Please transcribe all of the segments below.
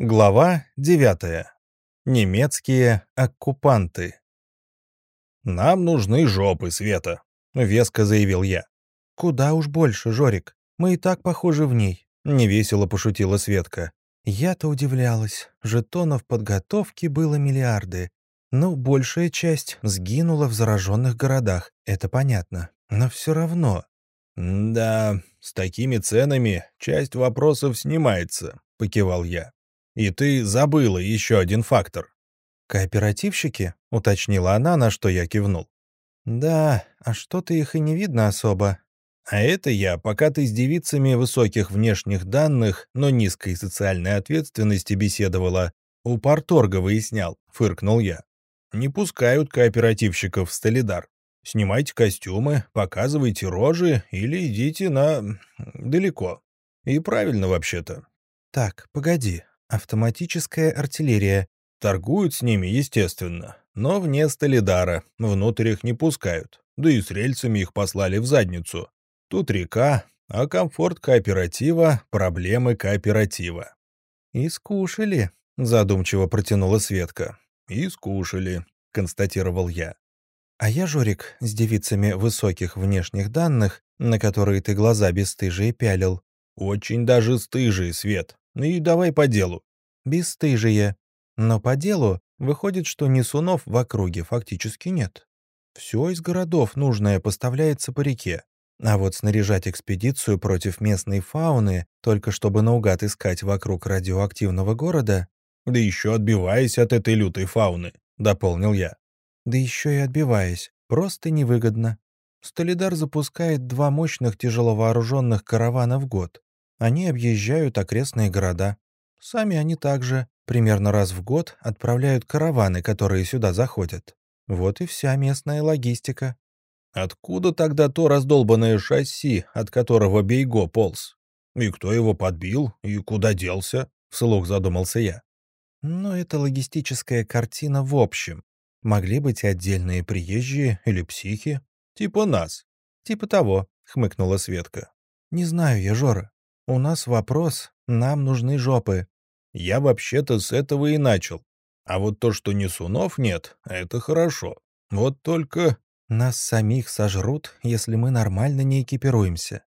Глава 9. Немецкие оккупанты. «Нам нужны жопы, Света», — веско заявил я. «Куда уж больше, Жорик. Мы и так похожи в ней», — невесело пошутила Светка. «Я-то удивлялась. Жетонов подготовки было миллиарды. Ну, большая часть сгинула в зараженных городах, это понятно. Но все равно...» «Да, с такими ценами часть вопросов снимается», — покивал я. И ты забыла еще один фактор. «Кооперативщики?» — уточнила она, на что я кивнул. «Да, а что-то их и не видно особо». «А это я, пока ты с девицами высоких внешних данных, но низкой социальной ответственности беседовала, у порторга выяснял», — фыркнул я. «Не пускают кооперативщиков в Столидар. Снимайте костюмы, показывайте рожи или идите на... далеко. И правильно вообще-то». «Так, погоди, Автоматическая артиллерия. Торгуют с ними, естественно, но вне Столидара, внутрь их не пускают, да и с рельсами их послали в задницу. Тут река, а комфорт кооператива — проблемы кооператива. «И скушали», — задумчиво протянула Светка. «И скушали», — констатировал я. «А я, Жорик, с девицами высоких внешних данных, на которые ты глаза бесстыжие пялил». «Очень даже стыжие, Свет. Ну и давай по делу. Бесстыжие. Но по делу выходит, что несунов в округе фактически нет. Все из городов нужное поставляется по реке. А вот снаряжать экспедицию против местной фауны, только чтобы наугад искать вокруг радиоактивного города... Да еще отбиваясь от этой лютой фауны, дополнил я. Да еще и отбиваясь. Просто невыгодно. Столидар запускает два мощных тяжеловооруженных каравана в год. Они объезжают окрестные города. Сами они также примерно раз в год отправляют караваны, которые сюда заходят. Вот и вся местная логистика. Откуда тогда то раздолбанное шасси, от которого Бейго полз? И кто его подбил, и куда делся? Вслух задумался я. Ну, это логистическая картина в общем. Могли быть отдельные приезжие или психи. Типа нас. Типа того, хмыкнула Светка. Не знаю я, Жора. «У нас вопрос, нам нужны жопы». Я вообще-то с этого и начал. А вот то, что несунов нет, это хорошо. Вот только... Нас самих сожрут, если мы нормально не экипируемся.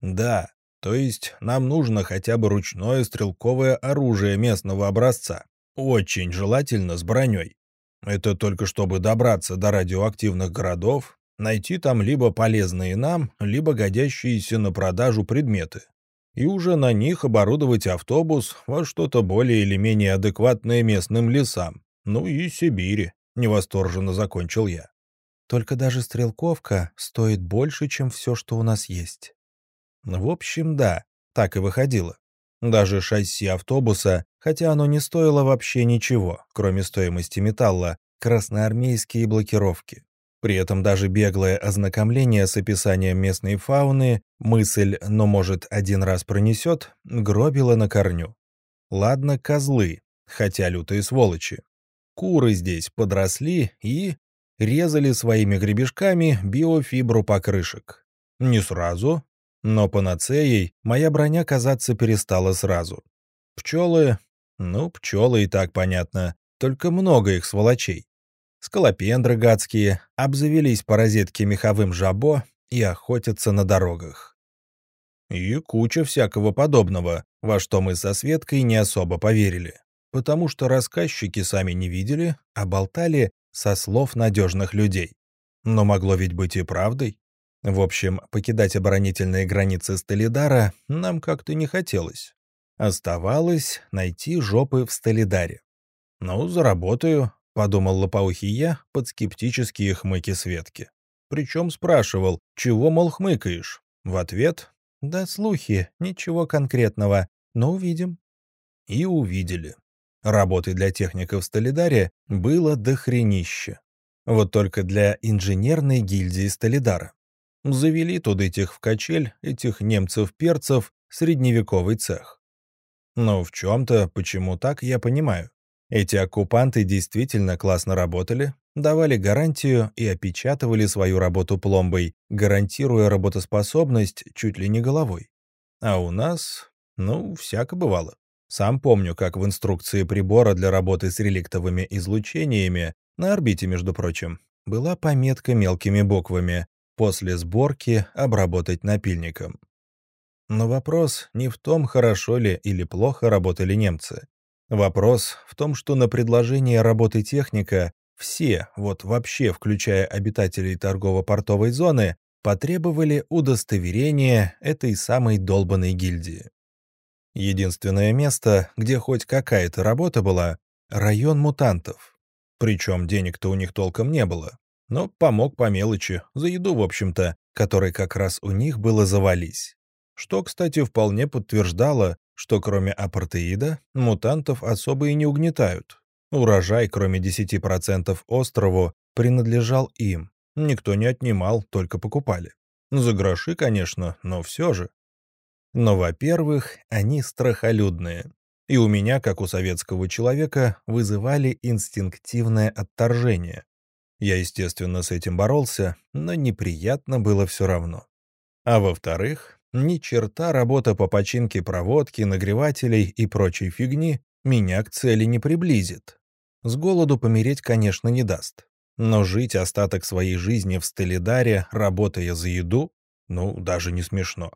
Да, то есть нам нужно хотя бы ручное стрелковое оружие местного образца. Очень желательно с броней. Это только чтобы добраться до радиоактивных городов, найти там либо полезные нам, либо годящиеся на продажу предметы и уже на них оборудовать автобус во что-то более или менее адекватное местным лесам, ну и Сибири, невосторженно закончил я. Только даже стрелковка стоит больше, чем все, что у нас есть. В общем, да, так и выходило. Даже шасси автобуса, хотя оно не стоило вообще ничего, кроме стоимости металла, красноармейские блокировки. При этом даже беглое ознакомление с описанием местной фауны, мысль «но, может, один раз пронесет» гробила на корню. Ладно, козлы, хотя лютые сволочи. Куры здесь подросли и резали своими гребешками биофибру покрышек. Не сразу, но панацеей моя броня казаться перестала сразу. Пчелы... Ну, пчелы и так понятно, только много их сволочей скалопендры гадские, обзавелись по розетке меховым жабо и охотятся на дорогах. И куча всякого подобного, во что мы со Светкой не особо поверили, потому что рассказчики сами не видели, а болтали со слов надежных людей. Но могло ведь быть и правдой. В общем, покидать оборонительные границы Столидара нам как-то не хотелось. Оставалось найти жопы в Столидаре. Ну, заработаю, — подумал лопоухий я под скептические хмыки Светки. Причем спрашивал, чего, мол, хмыкаешь? В ответ «Да слухи, ничего конкретного, но увидим». И увидели. Работы для техников Столидаре было дохренище. Вот только для инженерной гильдии Столидара. Завели туда этих в качель, этих немцев-перцев, средневековый цех. Но в чем-то, почему так, я понимаю. Эти оккупанты действительно классно работали, давали гарантию и опечатывали свою работу пломбой, гарантируя работоспособность чуть ли не головой. А у нас, ну, всяко бывало. Сам помню, как в инструкции прибора для работы с реликтовыми излучениями, на орбите, между прочим, была пометка мелкими буквами «После сборки обработать напильником». Но вопрос не в том, хорошо ли или плохо работали немцы. Вопрос в том, что на предложение работы техника все, вот вообще включая обитателей торгово-портовой зоны, потребовали удостоверения этой самой долбанной гильдии. Единственное место, где хоть какая-то работа была — район мутантов. Причем денег-то у них толком не было. Но помог по мелочи, за еду, в общем-то, которой как раз у них было завались. Что, кстати, вполне подтверждало, что кроме апартеида, мутантов особо и не угнетают. Урожай, кроме 10% острову, принадлежал им. Никто не отнимал, только покупали. За гроши, конечно, но все же. Но, во-первых, они страхолюдные. И у меня, как у советского человека, вызывали инстинктивное отторжение. Я, естественно, с этим боролся, но неприятно было все равно. А во-вторых, ни черта работа по починке проводки, нагревателей и прочей фигни меня к цели не приблизит. С голоду помереть, конечно, не даст. Но жить остаток своей жизни в Стелидаре, работая за еду, ну, даже не смешно.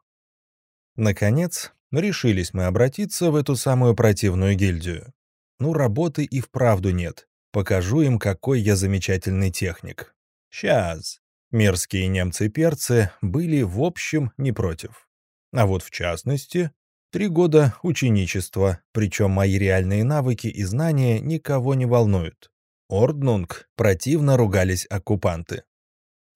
Наконец, решились мы обратиться в эту самую противную гильдию. Ну, работы и вправду нет. Покажу им, какой я замечательный техник. Сейчас. Мерзкие немцы-перцы были, в общем, не против. А вот в частности, Три года ученичества, причем мои реальные навыки и знания никого не волнуют. Орднунг противно ругались оккупанты.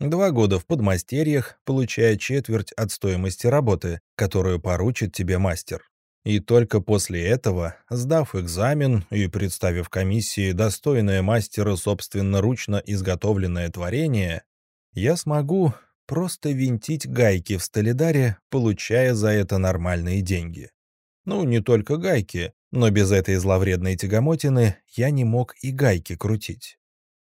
Два года в подмастерьях, получая четверть от стоимости работы, которую поручит тебе мастер. И только после этого, сдав экзамен и представив комиссии достойное мастера собственноручно изготовленное творение, я смогу просто винтить гайки в Столидаре, получая за это нормальные деньги. Ну, не только гайки, но без этой зловредной тягомотины я не мог и гайки крутить.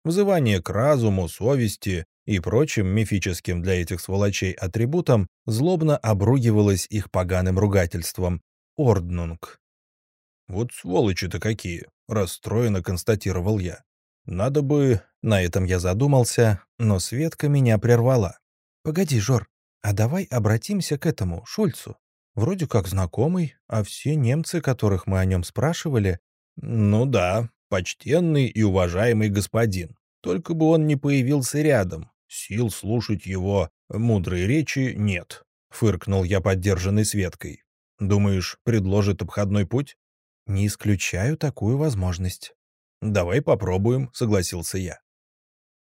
Взывание к разуму, совести и прочим мифическим для этих сволочей атрибутам злобно обругивалось их поганым ругательством «Орднунг». «Вот сволочи-то какие!» — расстроенно констатировал я. «Надо бы...» — на этом я задумался, но Светка меня прервала. «Погоди, Жор, а давай обратимся к этому, Шульцу. Вроде как знакомый, а все немцы, которых мы о нем спрашивали...» «Ну да, почтенный и уважаемый господин. Только бы он не появился рядом. Сил слушать его мудрые речи нет», — фыркнул я поддержанной Светкой. «Думаешь, предложит обходной путь?» «Не исключаю такую возможность». «Давай попробуем», — согласился я.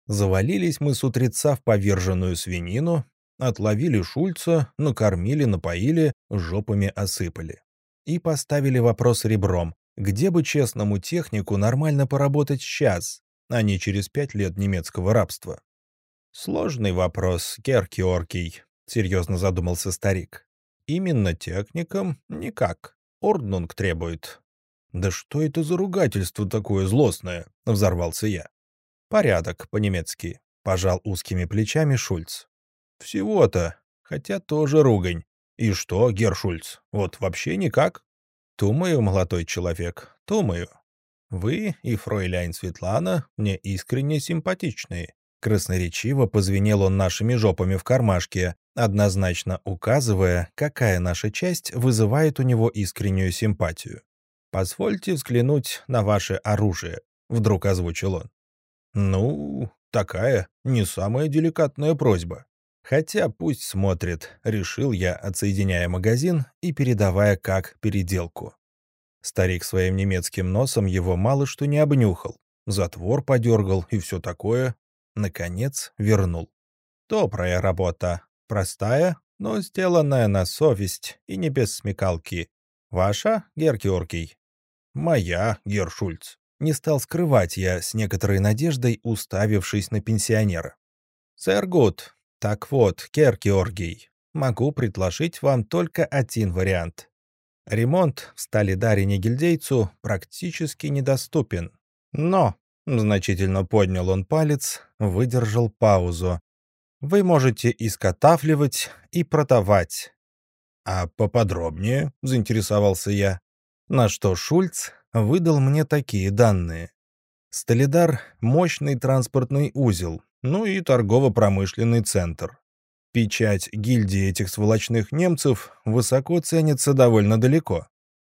Завалились мы с утреца в поверженную свинину, отловили Шульца, накормили, напоили, жопами осыпали. И поставили вопрос ребром, где бы честному технику нормально поработать сейчас, а не через пять лет немецкого рабства. «Сложный вопрос, Керкиоркий», — серьезно задумался старик. «Именно техникам никак. Орднунг требует». «Да что это за ругательство такое злостное?» — взорвался я. «Порядок, по-немецки», — пожал узкими плечами Шульц. «Всего-то, хотя тоже ругань. И что, Гершульц, вот вообще никак?» «Думаю, молодой человек, думаю. Вы и фройляйн Светлана мне искренне симпатичны». Красноречиво позвенел он нашими жопами в кармашке, однозначно указывая, какая наша часть вызывает у него искреннюю симпатию. «Позвольте взглянуть на ваше оружие», — вдруг озвучил он. Ну, такая не самая деликатная просьба. Хотя пусть смотрит, решил я, отсоединяя магазин и передавая как переделку. Старик своим немецким носом его мало что не обнюхал. Затвор подергал и все такое. Наконец вернул. Добрая работа. Простая, но сделанная на совесть и не без смекалки. Ваша, Геркиоркий? Моя, Гершульц. Не стал скрывать я с некоторой надеждой, уставившись на пенсионера. «Сэр Гуд, так вот, Кер Георгий, могу предложить вам только один вариант. Ремонт в Сталидаре гильдейцу практически недоступен. Но, — значительно поднял он палец, выдержал паузу, — вы можете изготавливать и продавать. «А поподробнее?» — заинтересовался я. На что Шульц выдал мне такие данные. Столидар — мощный транспортный узел, ну и торгово-промышленный центр. Печать гильдии этих сволочных немцев высоко ценится довольно далеко.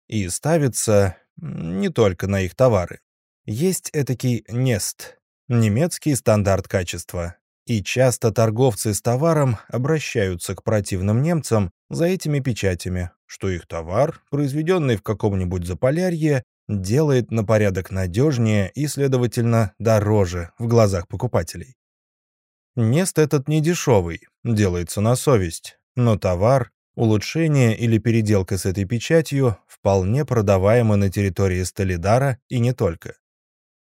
И ставится не только на их товары. Есть этакий НЕСТ — немецкий стандарт качества. И часто торговцы с товаром обращаются к противным немцам за этими печатями, что их товар, произведенный в каком-нибудь Заполярье, делает на порядок надежнее и, следовательно, дороже в глазах покупателей. Нест этот не дешевый, делается на совесть, но товар, улучшение или переделка с этой печатью вполне продаваемы на территории Столидара и не только.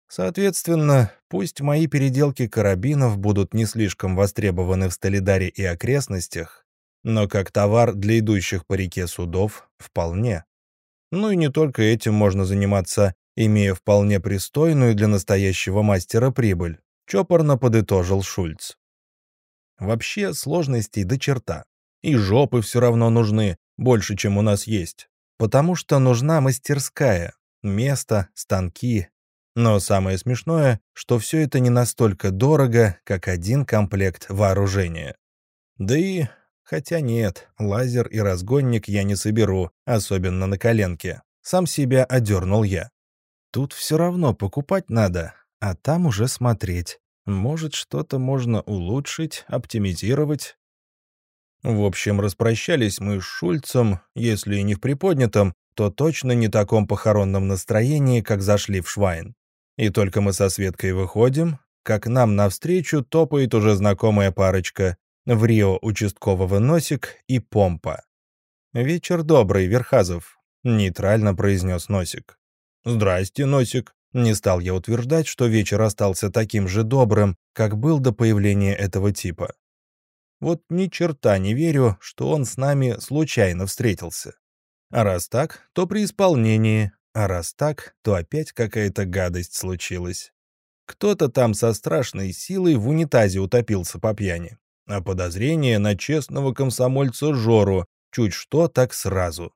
Соответственно, пусть мои переделки карабинов будут не слишком востребованы в Столидаре и окрестностях, но как товар для идущих по реке судов вполне. Ну и не только этим можно заниматься, имея вполне пристойную для настоящего мастера прибыль, чопорно подытожил Шульц. Вообще сложностей до черта. И жопы все равно нужны, больше, чем у нас есть. Потому что нужна мастерская, место, станки. Но самое смешное, что все это не настолько дорого, как один комплект вооружения. Да и... Хотя нет, лазер и разгонник я не соберу, особенно на коленке. Сам себя одернул я. Тут все равно покупать надо, а там уже смотреть. Может, что-то можно улучшить, оптимизировать. В общем, распрощались мы с Шульцем, если и не в приподнятом, то точно не таком похоронном настроении, как зашли в Швайн. И только мы со Светкой выходим, как нам навстречу топает уже знакомая парочка в Рио участкового Носик и Помпа. «Вечер добрый, Верхазов», — нейтрально произнес Носик. «Здрасте, Носик», не стал я утверждать, что вечер остался таким же добрым, как был до появления этого типа. Вот ни черта не верю, что он с нами случайно встретился. А раз так, то при исполнении, а раз так, то опять какая-то гадость случилась. Кто-то там со страшной силой в унитазе утопился по пьяни. А подозрение на честного комсомольца Жору, чуть что так сразу.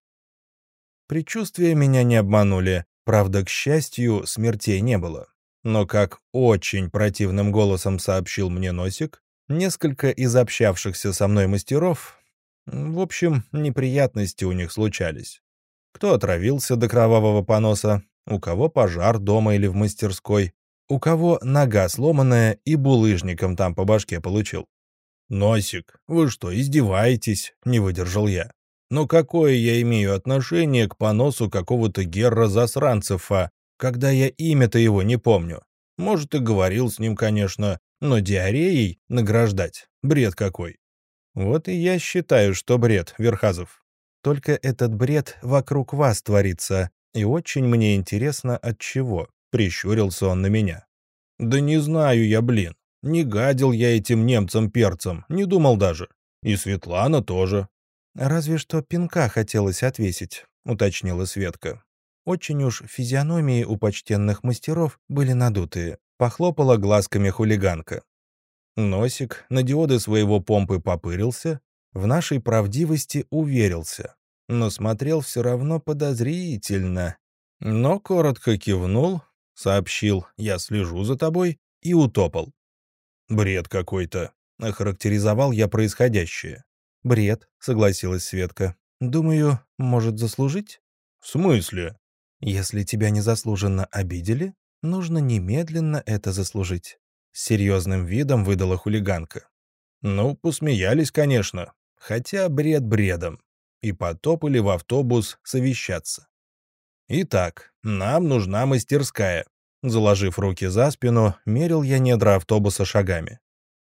Предчувствия меня не обманули. Правда, к счастью, смертей не было. Но, как очень противным голосом сообщил мне Носик, несколько из общавшихся со мной мастеров, в общем, неприятности у них случались. Кто отравился до кровавого поноса, у кого пожар дома или в мастерской, у кого нога сломанная и булыжником там по башке получил. «Носик, вы что, издеваетесь?» — не выдержал я. Но какое я имею отношение к поносу какого-то Герра-засранцева, когда я имя-то его не помню? Может, и говорил с ним, конечно, но диареей награждать — бред какой. Вот и я считаю, что бред, Верхазов. Только этот бред вокруг вас творится, и очень мне интересно, от чего. Прищурился он на меня. Да не знаю я, блин. Не гадил я этим немцам-перцам, не думал даже. И Светлана тоже. «Разве что пинка хотелось отвесить», — уточнила Светка. Очень уж физиономии у почтенных мастеров были надутые. Похлопала глазками хулиганка. Носик на диоды своего помпы попырился, в нашей правдивости уверился, но смотрел все равно подозрительно. Но коротко кивнул, сообщил «я слежу за тобой» и утопал. «Бред какой-то», — охарактеризовал я происходящее. «Бред», — согласилась Светка. «Думаю, может заслужить?» «В смысле?» «Если тебя незаслуженно обидели, нужно немедленно это заслужить», — с серьезным видом выдала хулиганка. «Ну, посмеялись, конечно. Хотя бред бредом. И потопали в автобус совещаться. Итак, нам нужна мастерская». Заложив руки за спину, мерил я недра автобуса шагами.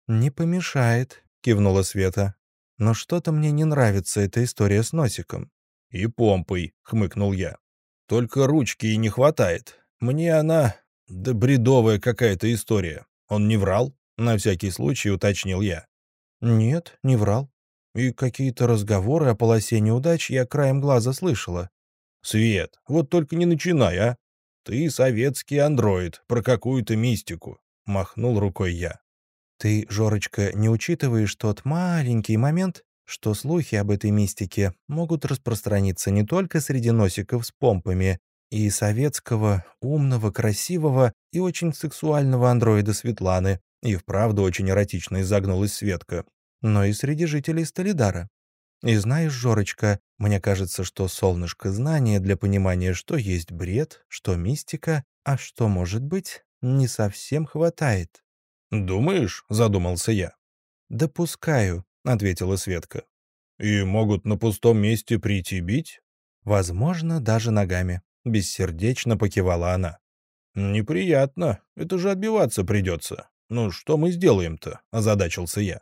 «Не помешает», — кивнула Света. Но что-то мне не нравится эта история с носиком. «И помпой», — хмыкнул я. «Только ручки и не хватает. Мне она... Да бредовая какая-то история. Он не врал?» — на всякий случай уточнил я. «Нет, не врал. И какие-то разговоры о полосе неудач я краем глаза слышала». «Свет, вот только не начинай, а! Ты советский андроид про какую-то мистику», — махнул рукой я. Ты, Жорочка, не учитываешь тот маленький момент, что слухи об этой мистике могут распространиться не только среди носиков с помпами, И советского, умного, красивого и очень сексуального андроида Светланы, и вправду очень эротично изогнулась Светка, но и среди жителей Столидара. И знаешь, Жорочка, мне кажется, что солнышко знания для понимания, что есть бред, что мистика, а что может быть, не совсем хватает. «Думаешь?» — задумался я. «Допускаю», — ответила Светка. «И могут на пустом месте прийти бить?» «Возможно, даже ногами», — бессердечно покивала она. «Неприятно. Это же отбиваться придется. Ну, что мы сделаем-то?» — озадачился я.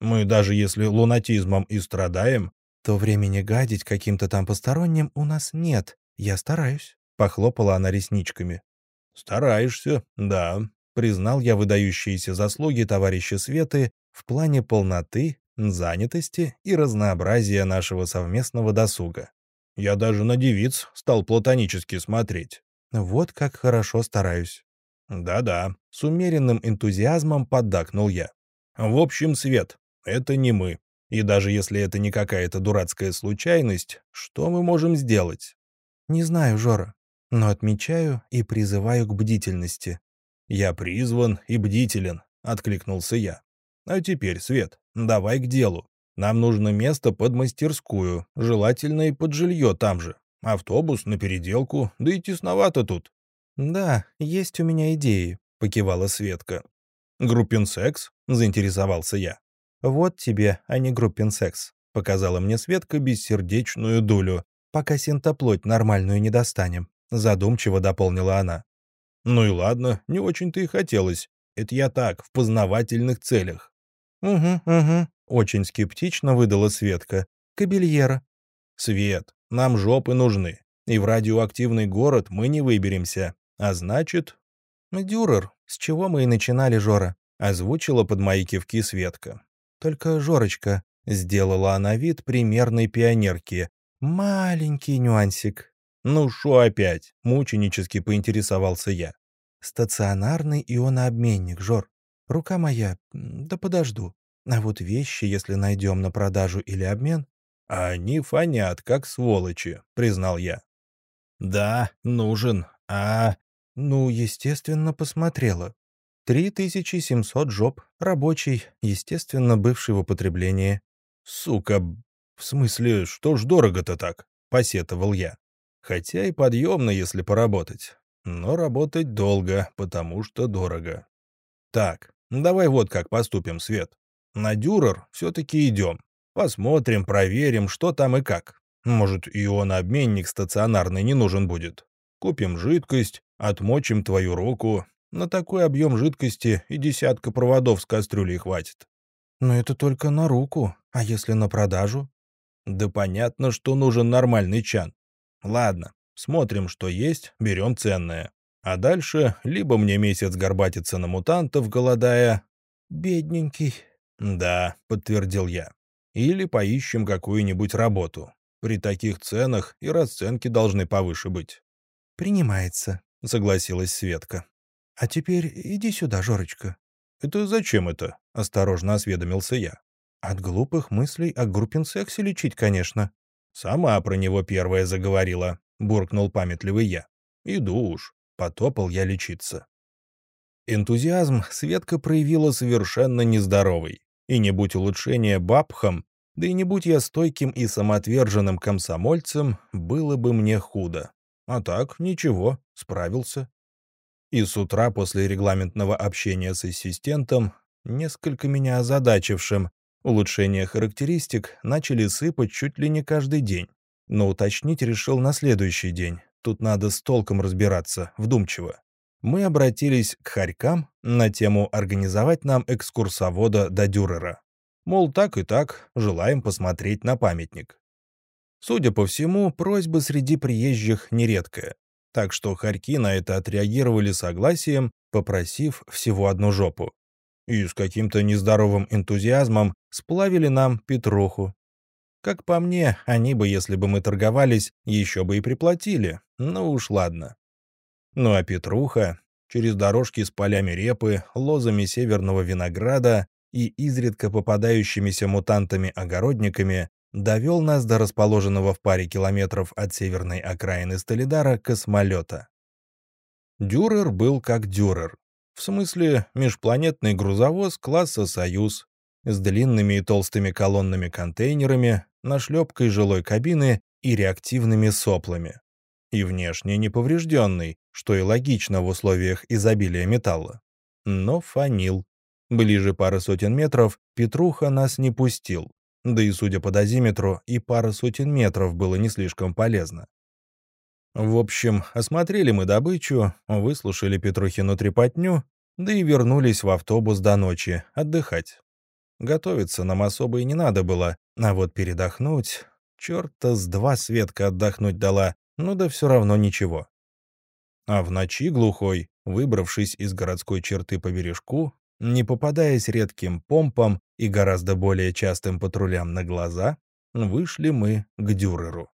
«Мы даже если лунатизмом и страдаем...» «То времени гадить каким-то там посторонним у нас нет. Я стараюсь», — похлопала она ресничками. «Стараешься, да», — признал я выдающиеся заслуги товарища Светы в плане полноты, занятости и разнообразия нашего совместного досуга. Я даже на девиц стал платонически смотреть. Вот как хорошо стараюсь. Да-да, с умеренным энтузиазмом поддакнул я. В общем, Свет, это не мы. И даже если это не какая-то дурацкая случайность, что мы можем сделать? Не знаю, Жора, но отмечаю и призываю к бдительности. Я призван и бдителен, откликнулся я. А теперь, Свет, давай к делу. Нам нужно место под мастерскую, желательно и под жилье там же. Автобус на переделку, да и тесновато тут. «Да, есть у меня идеи», — покивала Светка. «Группин секс?» — заинтересовался я. «Вот тебе, а не группин секс», — показала мне Светка бессердечную дулю, пока синтоплоть нормальную не достанем. Задумчиво дополнила она. «Ну и ладно, не очень-то и хотелось. Это я так, в познавательных целях». «Угу, угу», — очень скептично выдала Светка. «Кабельера». «Свет, нам жопы нужны, и в радиоактивный город мы не выберемся. А значит...» «Дюрер, с чего мы и начинали, Жора», — озвучила под мои кивки Светка. «Только, Жорочка», — сделала она вид примерной пионерки. «Маленький нюансик». «Ну шо опять?» — мученически поинтересовался я. «Стационарный ионообменник, Жор. Рука моя, да подожду. А вот вещи, если найдем на продажу или обмен...» «Они фонят, как сволочи», — признал я. «Да, нужен. А...» «Ну, естественно, посмотрела. 3700 жоп, рабочий, естественно, бывший в употреблении». «Сука, в смысле, что ж дорого-то так?» — посетовал я. Хотя и подъемно, если поработать. Но работать долго, потому что дорого. Так, давай вот как поступим, Свет. На Дюрер все-таки идем. Посмотрим, проверим, что там и как. Может, ионообменник стационарный не нужен будет. Купим жидкость, отмочим твою руку. На такой объем жидкости и десятка проводов с кастрюлей хватит. Но это только на руку. А если на продажу? Да понятно, что нужен нормальный чан. Ладно, смотрим, что есть, берем ценное. А дальше либо мне месяц горбатиться на мутантов, голодая... Бедненький. Да, подтвердил я. Или поищем какую-нибудь работу. При таких ценах и расценки должны повыше быть. «Принимается», — согласилась Светка. «А теперь иди сюда, Жорочка». «Это зачем это?» — осторожно осведомился я. «От глупых мыслей о группинсексе лечить, конечно», «Сама про него первая заговорила», — буркнул памятливый я. «Иду уж», — потопал я лечиться. Энтузиазм Светка проявила совершенно нездоровый. И не будь улучшения бабхом, да и не будь я стойким и самоотверженным комсомольцем, было бы мне худо. А так, ничего, справился. И с утра после регламентного общения с ассистентом, несколько меня озадачившим, Улучшения характеристик начали сыпать чуть ли не каждый день. Но уточнить решил на следующий день. Тут надо с толком разбираться, вдумчиво. Мы обратились к хорькам на тему организовать нам экскурсовода до Дюрера. Мол, так и так, желаем посмотреть на памятник. Судя по всему, просьба среди приезжих нередкая. Так что хорьки на это отреагировали согласием, попросив всего одну жопу и с каким-то нездоровым энтузиазмом сплавили нам Петруху. Как по мне, они бы, если бы мы торговались, еще бы и приплатили, ну уж ладно. Ну а Петруха через дорожки с полями репы, лозами северного винограда и изредка попадающимися мутантами-огородниками довел нас до расположенного в паре километров от северной окраины Столидара космолета. Дюрер был как Дюрер. В смысле, межпланетный грузовоз класса «Союз» с длинными и толстыми колоннами контейнерами, нашлепкой жилой кабины и реактивными соплами. И внешне неповрежденный, что и логично в условиях изобилия металла. Но фанил. Ближе пары сотен метров Петруха нас не пустил. Да и, судя по дозиметру, и пара сотен метров было не слишком полезно. В общем, осмотрели мы добычу, выслушали Петрухину трепотню, да и вернулись в автобус до ночи отдыхать. Готовиться нам особо и не надо было, а вот передохнуть... Черта с два Светка отдохнуть дала, ну да все равно ничего. А в ночи глухой, выбравшись из городской черты по бережку, не попадаясь редким помпам и гораздо более частым патрулям на глаза, вышли мы к Дюреру.